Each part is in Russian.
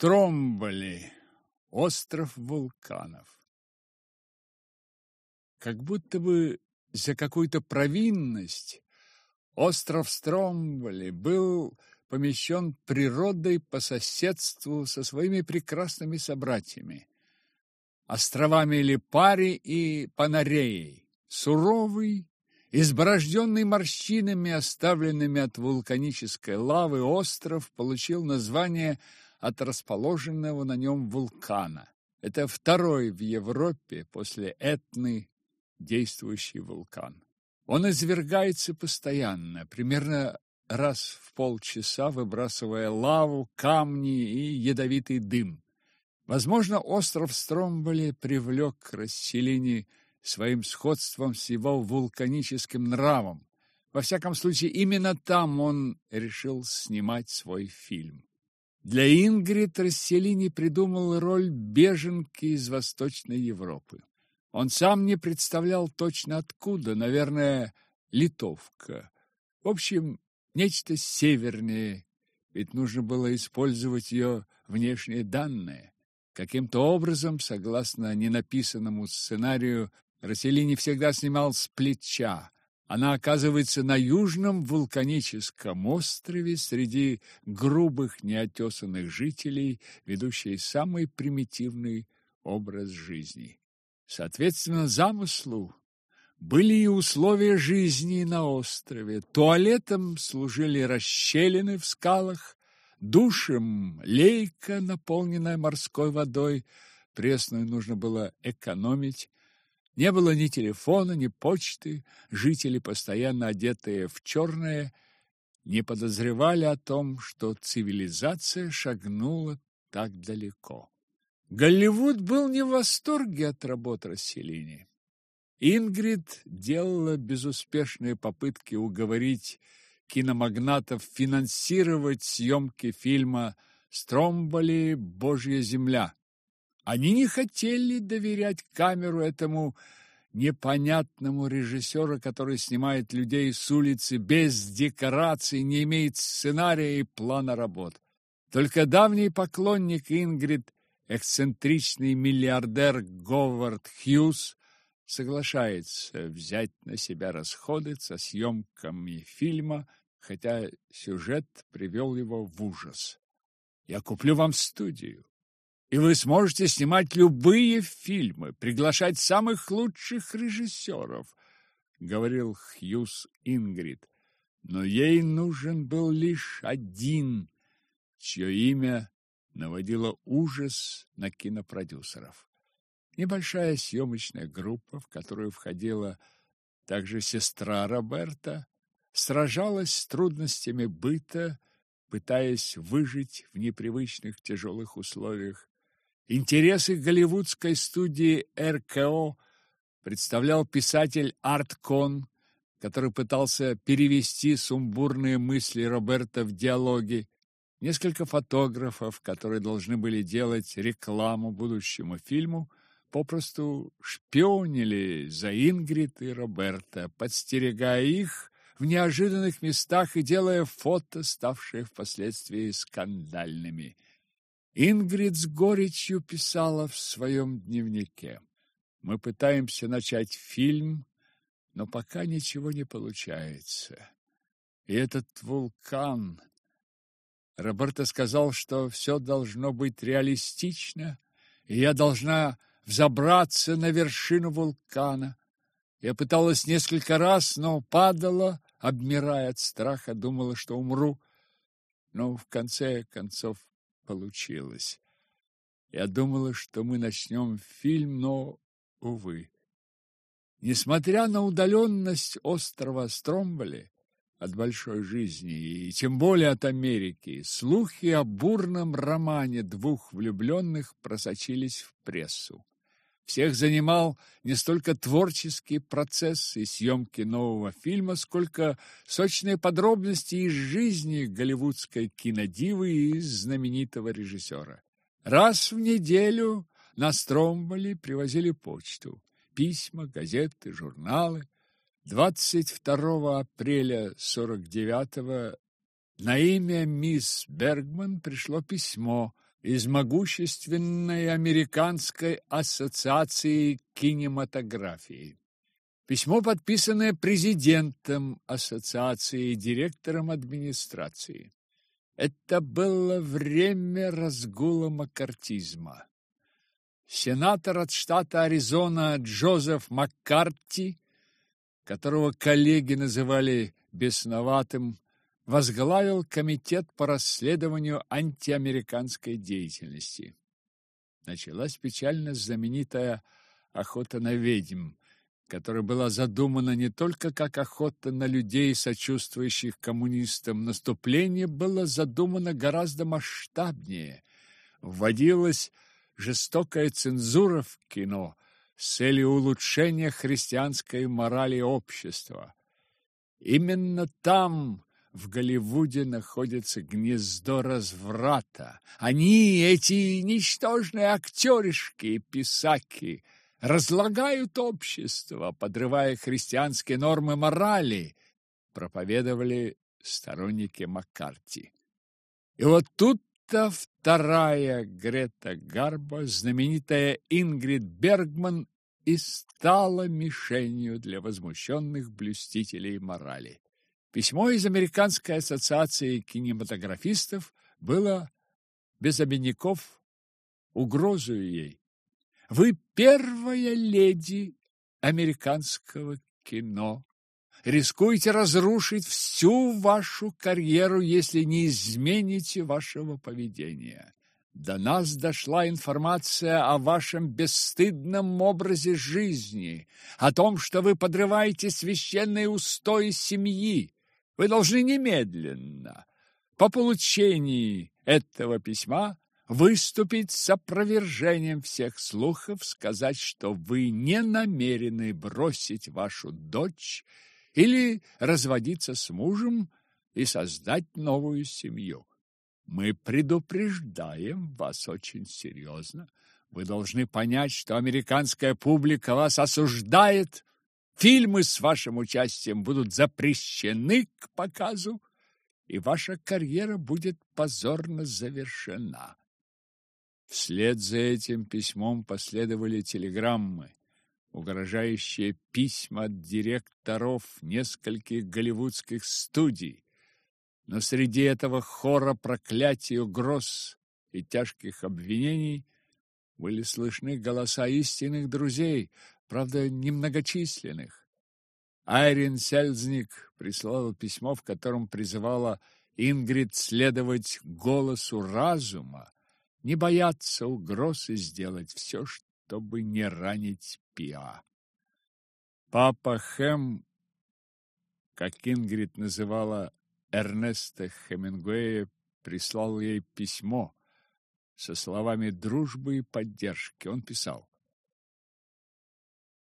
Стромболи. Остров вулканов. Как будто бы за какую-то провинность остров Стромболи был помещен природой по соседству со своими прекрасными собратьями островами Липари и Панареей. Суровый, изборожденный морщинами, оставленными от вулканической лавы, остров получил название от расположенного на нем вулкана. Это второй в Европе после Этны действующий вулкан. Он извергается постоянно, примерно раз в полчаса выбрасывая лаву, камни и ядовитый дым. Возможно, остров Стромболи привлек к расселению своим сходством с его вулканическим нравом. Во всяком случае, именно там он решил снимать свой фильм. Для Ингрид Расселини придумал роль беженки из Восточной Европы. Он сам не представлял точно откуда, наверное, литовка. В общем, нечто севернее, ведь нужно было использовать ее внешние данные. Каким-то образом, согласно ненаписанному сценарию, Расселини всегда снимал с плеча. Она оказывается на южном вулканическом острове среди грубых неотесанных жителей, ведущей самый примитивный образ жизни. Соответственно, замыслу были и условия жизни на острове. Туалетом служили расщелины в скалах, Душем лейка, наполненная морской водой, пресную нужно было экономить. Не было ни телефона, ни почты, жители, постоянно одетые в черное, не подозревали о том, что цивилизация шагнула так далеко. Голливуд был не в восторге от работ расселения. Ингрид делала безуспешные попытки уговорить киномагнатов финансировать съемки фильма «Стромболи. Божья земля». Они не хотели доверять камеру этому непонятному режиссеру, который снимает людей с улицы без декораций, не имеет сценария и плана работ. Только давний поклонник Ингрид, эксцентричный миллиардер Говард Хьюз, соглашается взять на себя расходы со съемками фильма хотя сюжет привел его в ужас. Я куплю вам студию, и вы сможете снимать любые фильмы, приглашать самых лучших режиссеров, говорил Хьюз Ингрид. Но ей нужен был лишь один, чье имя наводило ужас на кинопродюсеров. Небольшая съемочная группа, в которую входила также сестра Роберта, сражалась с трудностями быта, пытаясь выжить в непривычных тяжелых условиях. Интересы голливудской студии РКО представлял писатель Арт Кон, который пытался перевести сумбурные мысли Роберта в диалоги. Несколько фотографов, которые должны были делать рекламу будущему фильму, попросту шпионили за Ингрид и Роберта, подстерегая их в неожиданных местах и делая фото, ставшие впоследствии скандальными. Ингрид с горечью писала в своем дневнике. «Мы пытаемся начать фильм, но пока ничего не получается. И этот вулкан...» Роберто сказал, что все должно быть реалистично, и я должна взобраться на вершину вулкана. Я пыталась несколько раз, но падала, обмирая от страха, думала, что умру, но в конце концов получилось. Я думала, что мы начнем фильм, но, увы. Несмотря на удаленность острова Стромболи от большой жизни и тем более от Америки, слухи о бурном романе двух влюбленных просочились в прессу. Всех занимал не столько творческий процесс и съемки нового фильма, сколько сочные подробности из жизни голливудской кинодивы и знаменитого режиссера. Раз в неделю на Стромболи привозили почту, письма, газеты, журналы. 22 апреля 49-го на имя мисс Бергман пришло письмо, из могущественной Американской ассоциации кинематографии. Письмо, подписанное президентом ассоциации и директором администрации. Это было время разгула маккартизма. Сенатор от штата Аризона Джозеф Маккарти, которого коллеги называли бесноватым, возглавил комитет по расследованию антиамериканской деятельности. Началась печально знаменитая охота на ведьм, которая была задумана не только как охота на людей, сочувствующих коммунистам. Наступление было задумано гораздо масштабнее. Вводилась жестокая цензура в кино с целью улучшения христианской морали общества. Именно там в Голливуде находится гнездо разврата. Они, эти ничтожные актеришки и писаки, разлагают общество, подрывая христианские нормы морали, проповедовали сторонники Маккарти. И вот тут-то вторая Грета Гарбо, знаменитая Ингрид Бергман, и стала мишенью для возмущенных блюстителей морали. Письмо из Американской ассоциации кинематографистов было без обиняков угрозою ей. Вы первая леди американского кино. Рискуете разрушить всю вашу карьеру, если не измените вашего поведения. До нас дошла информация о вашем бесстыдном образе жизни, о том, что вы подрываете священные устои семьи. Вы должны немедленно, по получении этого письма, выступить с опровержением всех слухов, сказать, что вы не намерены бросить вашу дочь или разводиться с мужем и создать новую семью. Мы предупреждаем вас очень серьезно. Вы должны понять, что американская публика вас осуждает Фильмы с вашим участием будут запрещены к показу, и ваша карьера будет позорно завершена. Вслед за этим письмом последовали телеграммы, угрожающие письма от директоров нескольких голливудских студий. Но среди этого хора проклятий, угроз и тяжких обвинений были слышны голоса истинных друзей, правда, немногочисленных. Айрин Сельзник прислала письмо, в котором призывала Ингрид следовать голосу разума, не бояться угроз и сделать все, чтобы не ранить Пиа. Папа Хэм, как Ингрид называла Эрнеста Хемингуэя, прислал ей письмо со словами дружбы и поддержки. Он писал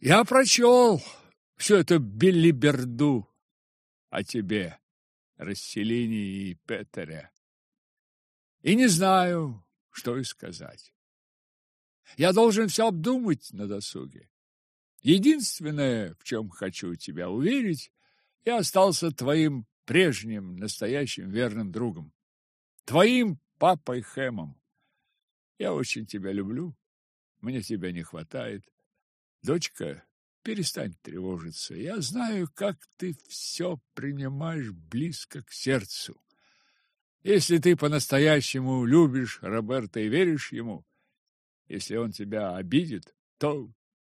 я прочел всю эту белиберду о тебе, Расселине и Петере, и не знаю, что и сказать. Я должен все обдумать на досуге. Единственное, в чем хочу тебя уверить, я остался твоим прежним, настоящим верным другом, твоим папой Хэмом. Я очень тебя люблю, мне тебя не хватает. Дочка, перестань тревожиться. Я знаю, как ты все принимаешь близко к сердцу. Если ты по-настоящему любишь Роберта и веришь ему, если он тебя обидит, то,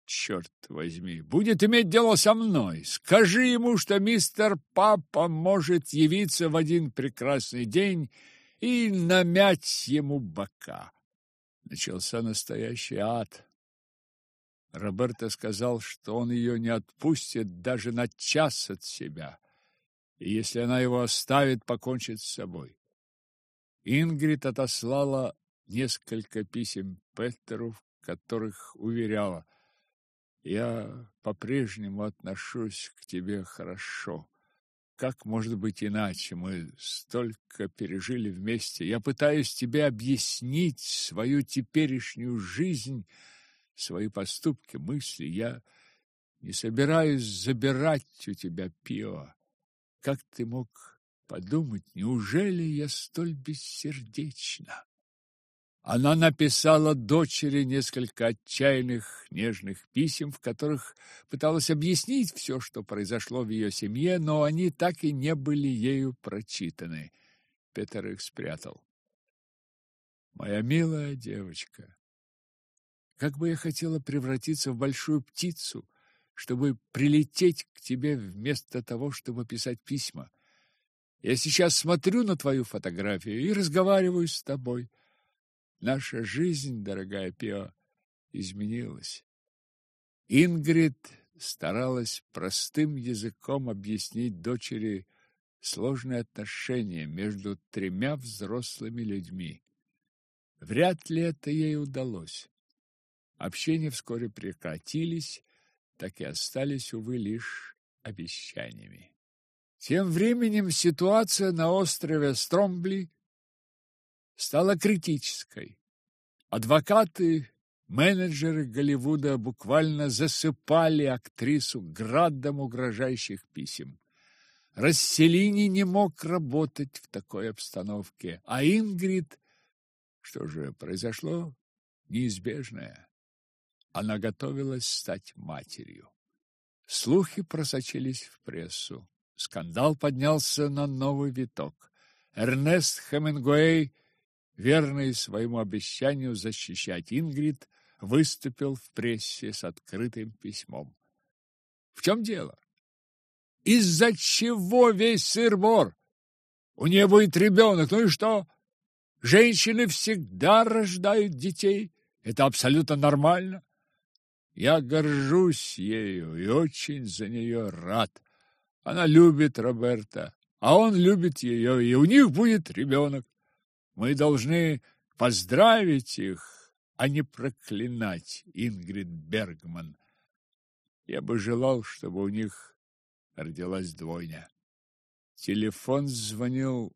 черт возьми, будет иметь дело со мной. Скажи ему, что мистер Папа может явиться в один прекрасный день и намять ему бока. Начался настоящий ад. Роберто сказал, что он ее не отпустит даже на час от себя, и если она его оставит, покончит с собой. Ингрид отослала несколько писем Петеру, в которых уверяла, «Я по-прежнему отношусь к тебе хорошо. Как может быть иначе? Мы столько пережили вместе. Я пытаюсь тебе объяснить свою теперешнюю жизнь» свои поступки, мысли. Я не собираюсь забирать у тебя пиво. Как ты мог подумать, неужели я столь бессердечна? Она написала дочери несколько отчаянных, нежных писем, в которых пыталась объяснить все, что произошло в ее семье, но они так и не были ею прочитаны. Петр их спрятал. Моя милая девочка, как бы я хотела превратиться в большую птицу, чтобы прилететь к тебе вместо того, чтобы писать письма. Я сейчас смотрю на твою фотографию и разговариваю с тобой. Наша жизнь, дорогая Пио, изменилась. Ингрид старалась простым языком объяснить дочери сложные отношения между тремя взрослыми людьми. Вряд ли это ей удалось. Общения вскоре прекратились, так и остались, увы, лишь обещаниями. Тем временем ситуация на острове Стромбли стала критической. Адвокаты, менеджеры Голливуда буквально засыпали актрису градом угрожающих писем. Расселини не мог работать в такой обстановке, а Ингрид... Что же произошло? Неизбежное. Она готовилась стать матерью. Слухи просочились в прессу. Скандал поднялся на новый виток. Эрнест Хемингуэй верный своему обещанию защищать Ингрид, выступил в прессе с открытым письмом. В чем дело? Из-за чего весь сыр-бор? У нее будет ребенок, ну и что? Женщины всегда рождают детей. Это абсолютно нормально. Я горжусь ею и очень за нее рад. Она любит Роберта, а он любит ее, и у них будет ребенок. Мы должны поздравить их, а не проклинать Ингрид Бергман. Я бы желал, чтобы у них родилась двойня. Телефон звонил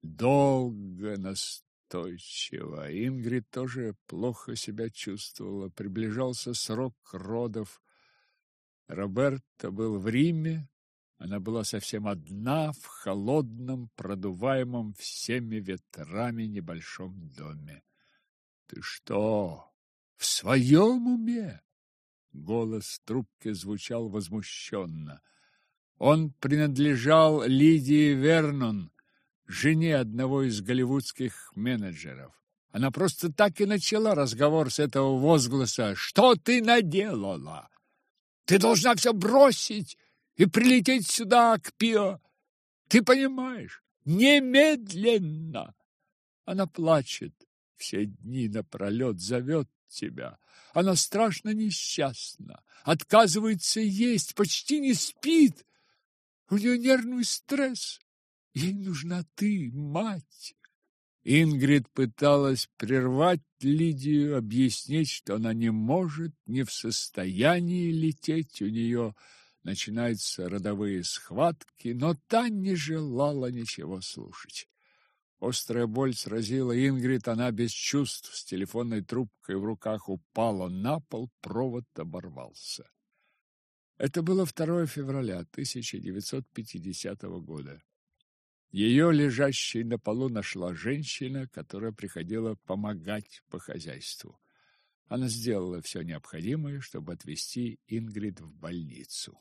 долго, настойчиво. Ингрид тоже плохо себя чувствовала. Приближался срок родов. Роберто был в Риме, она была совсем одна в холодном, продуваемом всеми ветрами небольшом доме. Ты что, в своем уме? Голос трубки звучал возмущенно. Он принадлежал Лидии Вернон, жене одного из голливудских менеджеров. Она просто так и начала разговор с этого возгласа. «Что ты наделала? Ты должна все бросить и прилететь сюда, к Пио. Ты понимаешь? Немедленно!» Она плачет, все дни напролет зовет тебя. Она страшно несчастна, отказывается есть, почти не спит. У нее нервный стресс. Ей нужна ты, мать. Ингрид пыталась прервать Лидию, объяснить, что она не может, не в состоянии лететь, у нее начинаются родовые схватки, но та не желала ничего слушать. Острая боль сразила Ингрид, она без чувств с телефонной трубкой в руках упала на пол, провод оборвался. Это было 2 февраля 1950 года. Ее, лежащей на полу, нашла женщина, которая приходила помогать по хозяйству. Она сделала все необходимое, чтобы отвезти Ингрид в больницу.